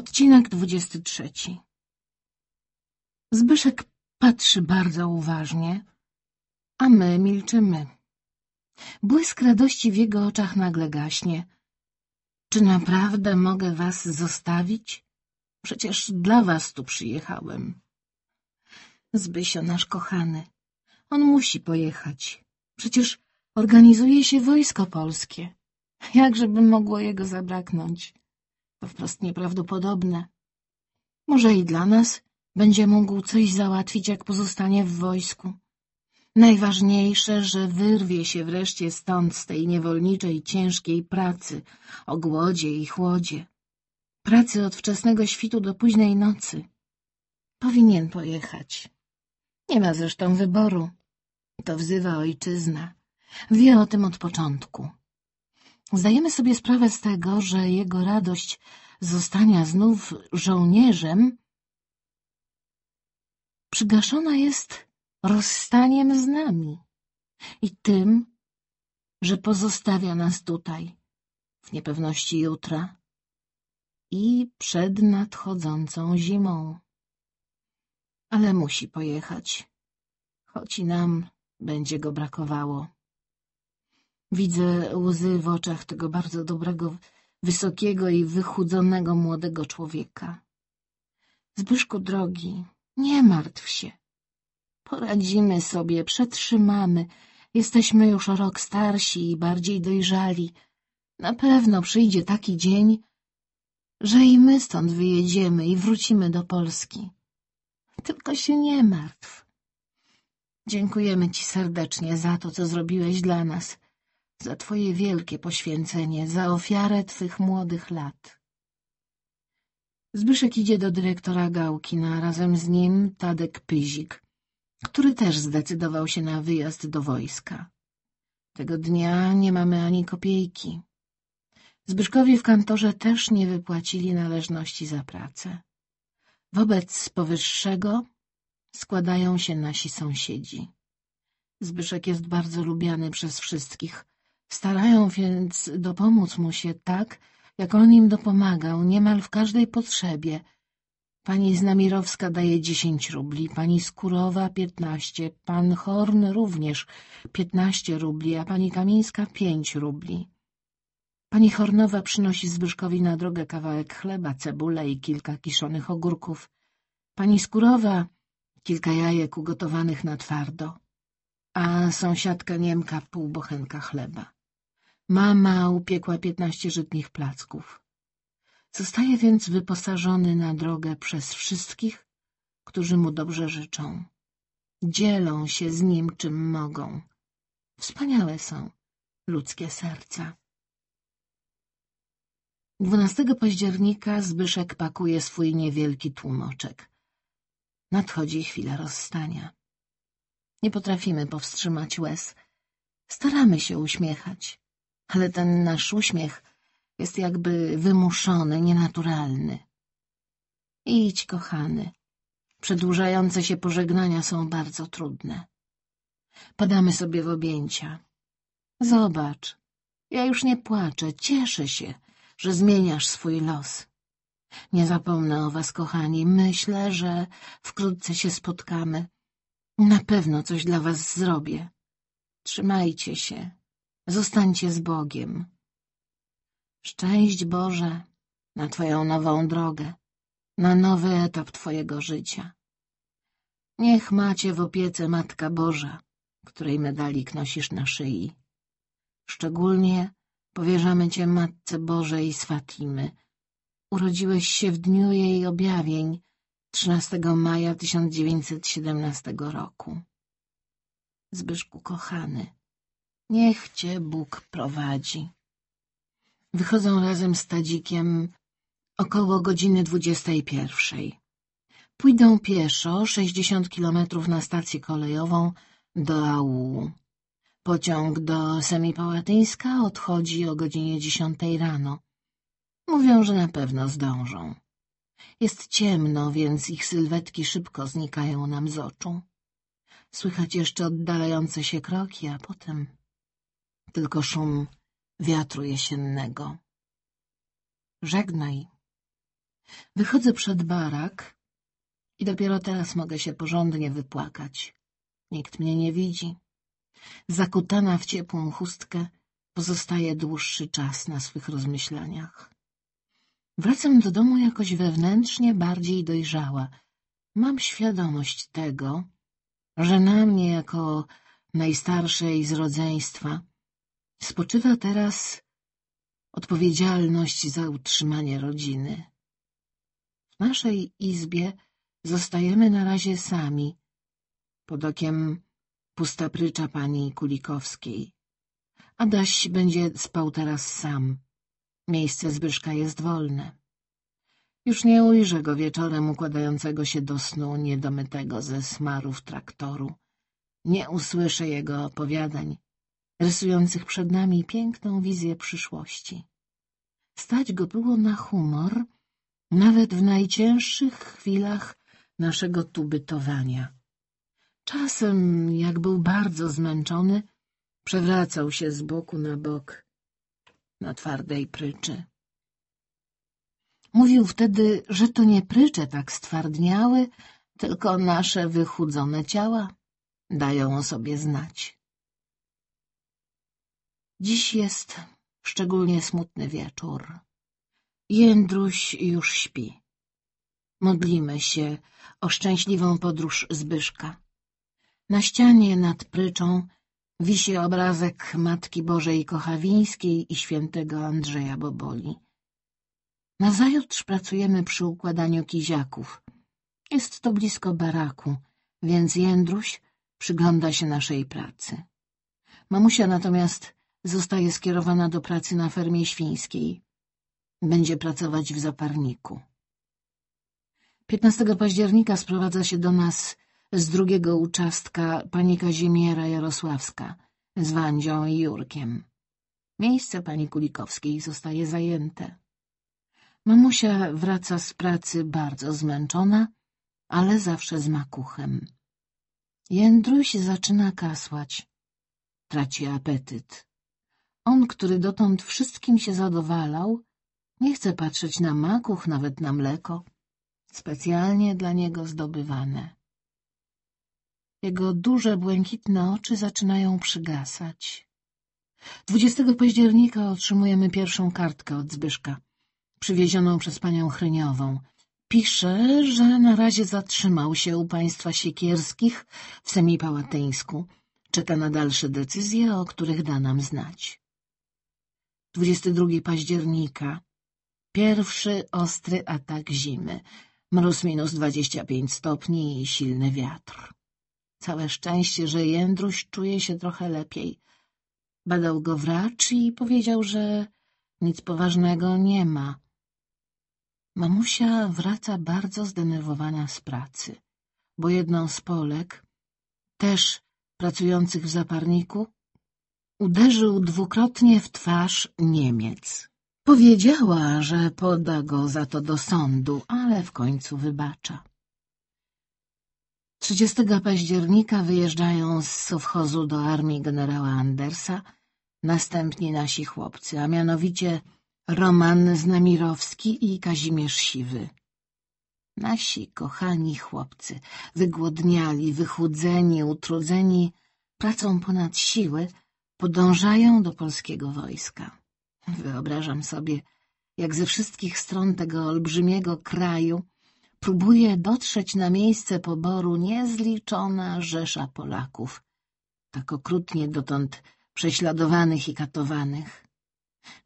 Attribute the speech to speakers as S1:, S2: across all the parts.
S1: Odcinek dwudziesty trzeci Zbyszek patrzy bardzo uważnie, a my milczymy. Błysk radości w jego oczach nagle gaśnie. Czy naprawdę mogę was zostawić? Przecież dla was tu przyjechałem. Zbysio, nasz kochany, on musi pojechać. Przecież organizuje się wojsko polskie. Jakżeby mogło jego zabraknąć? To wprost nieprawdopodobne. Może i dla nas będzie mógł coś załatwić, jak pozostanie w wojsku. Najważniejsze, że wyrwie się wreszcie stąd z tej niewolniczej, ciężkiej pracy, o głodzie i chłodzie. Pracy od wczesnego świtu do późnej nocy. Powinien pojechać. Nie ma zresztą wyboru. To wzywa ojczyzna. Wie o tym od początku. Zdajemy sobie sprawę z tego, że jego radość zostania znów żołnierzem przygaszona jest rozstaniem z nami i tym, że pozostawia nas tutaj, w niepewności jutra i przed nadchodzącą zimą. Ale musi pojechać, choć i nam będzie go brakowało. Widzę łzy w oczach tego bardzo dobrego, wysokiego i wychudzonego młodego człowieka. Zbyszku drogi, nie martw się. Poradzimy sobie, przetrzymamy. Jesteśmy już o rok starsi i bardziej dojrzali. Na pewno przyjdzie taki dzień, że i my stąd wyjedziemy i wrócimy do Polski. Tylko się nie martw. Dziękujemy ci serdecznie za to, co zrobiłeś dla nas, za twoje wielkie poświęcenie, za ofiarę twych młodych lat. Zbyszek idzie do dyrektora Gałkina, razem z nim Tadek Pyzik, który też zdecydował się na wyjazd do wojska. Tego dnia nie mamy ani kopiejki. Zbyszkowi w kantorze też nie wypłacili należności za pracę. Wobec powyższego składają się nasi sąsiedzi. Zbyszek jest bardzo lubiany przez wszystkich. Starają więc dopomóc mu się tak, jak on im dopomagał, niemal w każdej potrzebie. Pani Znamirowska daje dziesięć rubli, pani Skurowa piętnaście, pan Horn również piętnaście rubli, a pani Kamińska pięć rubli. Pani Hornowa przynosi Zbyszkowi na drogę kawałek chleba, cebulę i kilka kiszonych ogórków. Pani Skurowa kilka jajek ugotowanych na twardo, a sąsiadka Niemka pół bochenka chleba. Mama upiekła piętnaście żytnich placków. Zostaje więc wyposażony na drogę przez wszystkich, którzy mu dobrze życzą. Dzielą się z nim czym mogą. Wspaniałe są ludzkie serca. 12 października Zbyszek pakuje swój niewielki tłumoczek. Nadchodzi chwila rozstania. Nie potrafimy powstrzymać łez. Staramy się uśmiechać, ale ten nasz uśmiech jest jakby wymuszony, nienaturalny. Idź, kochany. Przedłużające się pożegnania są bardzo trudne. Padamy sobie w objęcia. Zobacz, ja już nie płaczę, cieszę się, że zmieniasz swój los. Nie zapomnę o was, kochani. Myślę, że wkrótce się spotkamy. Na pewno coś dla was zrobię. Trzymajcie się. Zostańcie z Bogiem. Szczęść Boże na twoją nową drogę, na nowy etap twojego życia. Niech macie w opiece Matka Boża, której medalik nosisz na szyi. Szczególnie powierzamy cię Matce Bożej z Urodziłeś się w dniu jej objawień, 13 maja 1917 roku. Zbyszku kochany, niech cię Bóg prowadzi. Wychodzą razem z Tadzikiem około godziny dwudziestej pierwszej. Pójdą pieszo sześćdziesiąt kilometrów na stację kolejową do Aułu. Pociąg do Semipałatyńska odchodzi o godzinie dziesiątej rano. Mówią, że na pewno zdążą. Jest ciemno, więc ich sylwetki szybko znikają nam z oczu. Słychać jeszcze oddalające się kroki, a potem tylko szum wiatru jesiennego. Żegnaj. Wychodzę przed barak i dopiero teraz mogę się porządnie wypłakać. Nikt mnie nie widzi. Zakutana w ciepłą chustkę, pozostaje dłuższy czas na swych rozmyślaniach. Wracam do domu jakoś wewnętrznie bardziej dojrzała. Mam świadomość tego, że na mnie jako najstarszej z rodzeństwa spoczywa teraz odpowiedzialność za utrzymanie rodziny. W naszej izbie zostajemy na razie sami, pod okiem pustaprycza pani Kulikowskiej. Adaś będzie spał teraz sam. Miejsce Zbyszka jest wolne. Już nie ujrzę go wieczorem układającego się do snu niedomytego ze smarów traktoru. Nie usłyszę jego opowiadań, rysujących przed nami piękną wizję przyszłości. Stać go było na humor, nawet w najcięższych chwilach naszego tu bytowania. Czasem, jak był bardzo zmęczony, przewracał się z boku na bok na twardej pryczy. Mówił wtedy, że to nie prycze tak stwardniały, tylko nasze wychudzone ciała dają o sobie znać. Dziś jest szczególnie smutny wieczór. Jędruś już śpi. Modlimy się o szczęśliwą podróż Zbyszka. Na ścianie nad pryczą wisi obrazek Matki Bożej Kochawińskiej i świętego Andrzeja Boboli. Nazajutrz pracujemy przy układaniu kiziaków. Jest to blisko baraku, więc Jędruś przygląda się naszej pracy. Mamusia natomiast zostaje skierowana do pracy na fermie świńskiej. Będzie pracować w zaparniku. 15 października sprowadza się do nas z drugiego uczastka pani Kazimiera Jarosławska z Wandzią i Jurkiem. Miejsce pani Kulikowskiej zostaje zajęte. Mamusia wraca z pracy bardzo zmęczona, ale zawsze z makuchem. Jędruś zaczyna kasłać. Traci apetyt. On, który dotąd wszystkim się zadowalał, nie chce patrzeć na makuch, nawet na mleko, specjalnie dla niego zdobywane. Jego duże, błękitne oczy zaczynają przygasać. 20 października otrzymujemy pierwszą kartkę od Zbyszka, przywiezioną przez panią Chryniową. Pisze, że na razie zatrzymał się u państwa Siekierskich w Semipałatyńsku. Czeka na dalsze decyzje, o których da nam znać. 22 października. Pierwszy ostry atak zimy. Mróz minus 25 stopni i silny wiatr. Całe szczęście, że Jędruś czuje się trochę lepiej. Badał go wracz i powiedział, że nic poważnego nie ma. Mamusia wraca bardzo zdenerwowana z pracy, bo jedną z Polek, też pracujących w zaparniku, uderzył dwukrotnie w twarz Niemiec. Powiedziała, że poda go za to do sądu, ale w końcu wybacza. 30 października wyjeżdżają z sowchozu do armii generała Andersa następni nasi chłopcy, a mianowicie Roman Znamirowski i Kazimierz Siwy. Nasi kochani chłopcy, wygłodniali, wychudzeni, utrudzeni, pracą ponad siły, podążają do polskiego wojska. Wyobrażam sobie, jak ze wszystkich stron tego olbrzymiego kraju próbuje dotrzeć na miejsce poboru niezliczona rzesza Polaków, tak okrutnie dotąd prześladowanych i katowanych.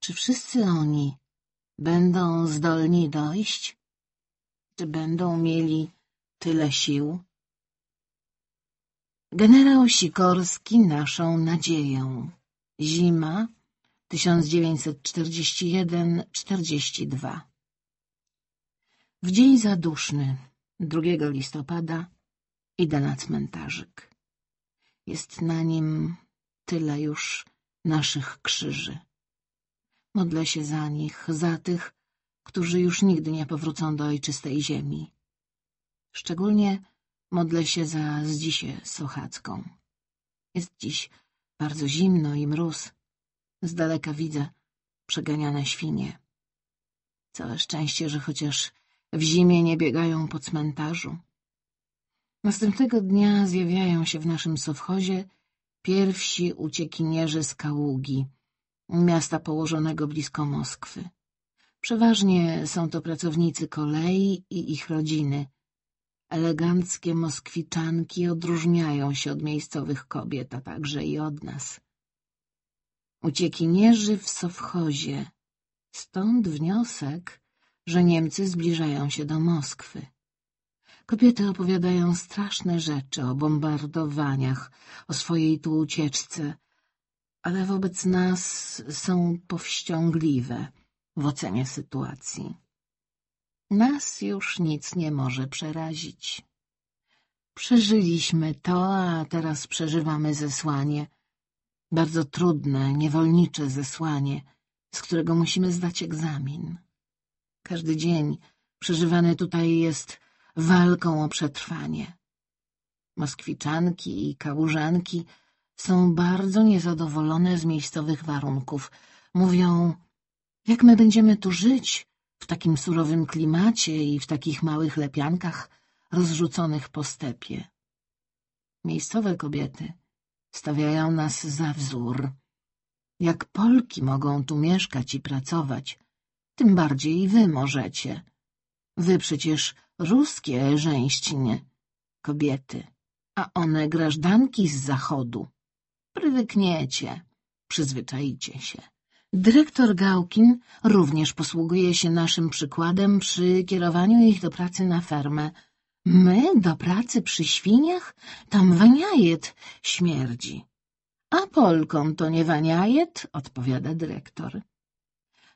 S1: Czy wszyscy oni będą zdolni dojść? Czy będą mieli tyle sił? Generał Sikorski naszą nadzieją. Zima 1941-42 W dzień zaduszny, 2 listopada, idę na cmentarzyk. Jest na nim tyle już naszych krzyży. Modlę się za nich, za tych, którzy już nigdy nie powrócą do ojczystej ziemi. Szczególnie modlę się za Zdzisie Sochacką. Jest dziś bardzo zimno i mróz. Z daleka widzę przeganiane świnie. Całe szczęście, że chociaż w zimie nie biegają po cmentarzu. Następnego dnia zjawiają się w naszym sowchozie pierwsi uciekinierzy z Kaługi, miasta położonego blisko Moskwy. Przeważnie są to pracownicy kolei i ich rodziny. Eleganckie moskwiczanki odróżniają się od miejscowych kobiet, a także i od nas. Uciekinierzy w sowchozie. Stąd wniosek, że Niemcy zbliżają się do Moskwy. Kobiety opowiadają straszne rzeczy o bombardowaniach, o swojej tu ucieczce, ale wobec nas są powściągliwe w ocenie sytuacji. Nas już nic nie może przerazić. Przeżyliśmy to, a teraz przeżywamy zesłanie. Bardzo trudne, niewolnicze zesłanie, z którego musimy zdać egzamin. Każdy dzień przeżywany tutaj jest walką o przetrwanie. Moskwiczanki i kałużanki są bardzo niezadowolone z miejscowych warunków. Mówią, jak my będziemy tu żyć w takim surowym klimacie i w takich małych lepiankach rozrzuconych po stepie. Miejscowe kobiety stawiają nas za wzór. Jak Polki mogą tu mieszkać i pracować, tym bardziej wy możecie. Wy przecież ruskie żeńścinie, kobiety, a one grażdanki z zachodu. Prywykniecie, przyzwyczajicie się. Dyrektor Gałkin również posługuje się naszym przykładem przy kierowaniu ich do pracy na fermę. My do pracy przy świniach? Tam waniajet śmierdzi. A Polkom to nie waniajet? odpowiada dyrektor.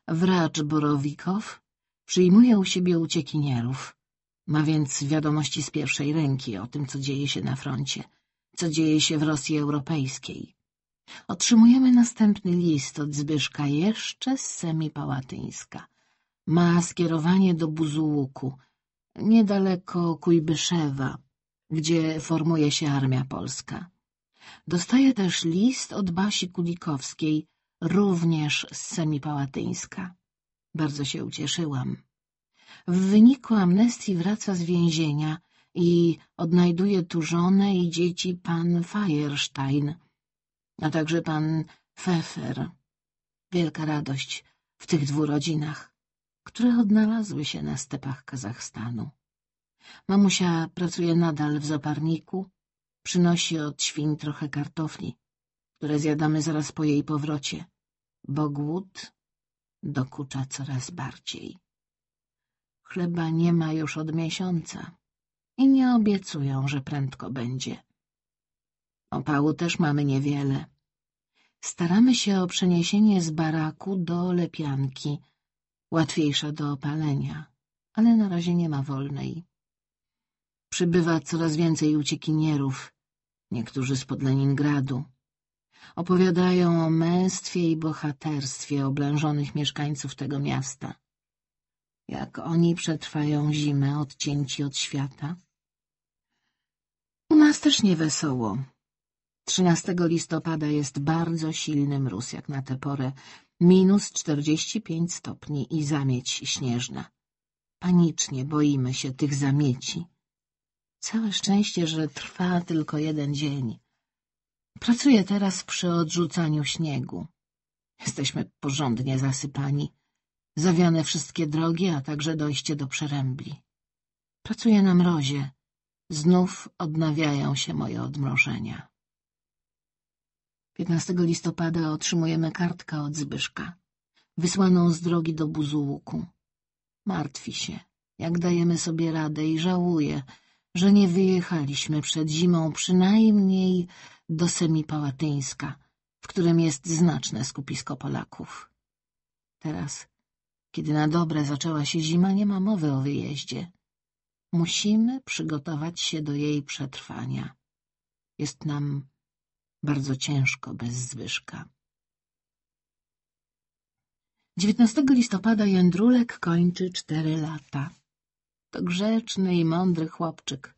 S1: Wracz Borowikow przyjmuje u siebie uciekinierów. Ma więc wiadomości z pierwszej ręki o tym, co dzieje się na froncie, co dzieje się w Rosji Europejskiej. Otrzymujemy następny list od Zbyszka jeszcze z Semipałatyńska. Ma skierowanie do Buzułuku, niedaleko Kujbyszewa, gdzie formuje się armia polska. Dostaje też list od Basi Kulikowskiej, również z Semipałatyńska. Bardzo się ucieszyłam. W wyniku amnestii wraca z więzienia i odnajduje tu żonę i dzieci pan Feierstein, a także pan Pfeffer. Wielka radość w tych dwóch rodzinach, które odnalazły się na stepach Kazachstanu. Mamusia pracuje nadal w zaparniku, przynosi od świń trochę kartofli, które zjadamy zaraz po jej powrocie, bo głód dokucza coraz bardziej. Chleba nie ma już od miesiąca i nie obiecują, że prędko będzie. Opału też mamy niewiele. Staramy się o przeniesienie z baraku do lepianki, łatwiejsza do opalenia, ale na razie nie ma wolnej. Przybywa coraz więcej uciekinierów, niektórzy z Leningradu. Opowiadają o męstwie i bohaterstwie oblężonych mieszkańców tego miasta. Jak oni przetrwają zimę odcięci od świata? U nas też nie wesoło. 13 listopada jest bardzo silny mróz, jak na tę porę, minus 45 stopni i zamieć śnieżna. Panicznie boimy się tych zamieci. Całe szczęście, że trwa tylko jeden dzień. Pracuję teraz przy odrzucaniu śniegu. Jesteśmy porządnie zasypani. Zawiane wszystkie drogi, a także dojście do przerębli. Pracuję na mrozie. Znów odnawiają się moje odmrożenia. 15 listopada otrzymujemy kartkę od Zbyszka, wysłaną z drogi do Buzułuku. Martwi się, jak dajemy sobie radę i żałuje, że nie wyjechaliśmy przed zimą przynajmniej do Semipałatyńska, w którym jest znaczne skupisko Polaków. Teraz, kiedy na dobre zaczęła się zima, nie ma mowy o wyjeździe. Musimy przygotować się do jej przetrwania. Jest nam bardzo ciężko bez Zbyszka. 19 listopada Jędrulek kończy cztery lata. To grzeczny i mądry chłopczyk,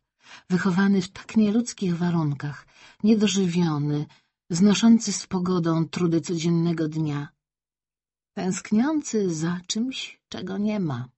S1: wychowany w tak nieludzkich warunkach, niedożywiony, znoszący z pogodą trudy codziennego dnia, tęskniący za czymś, czego nie ma.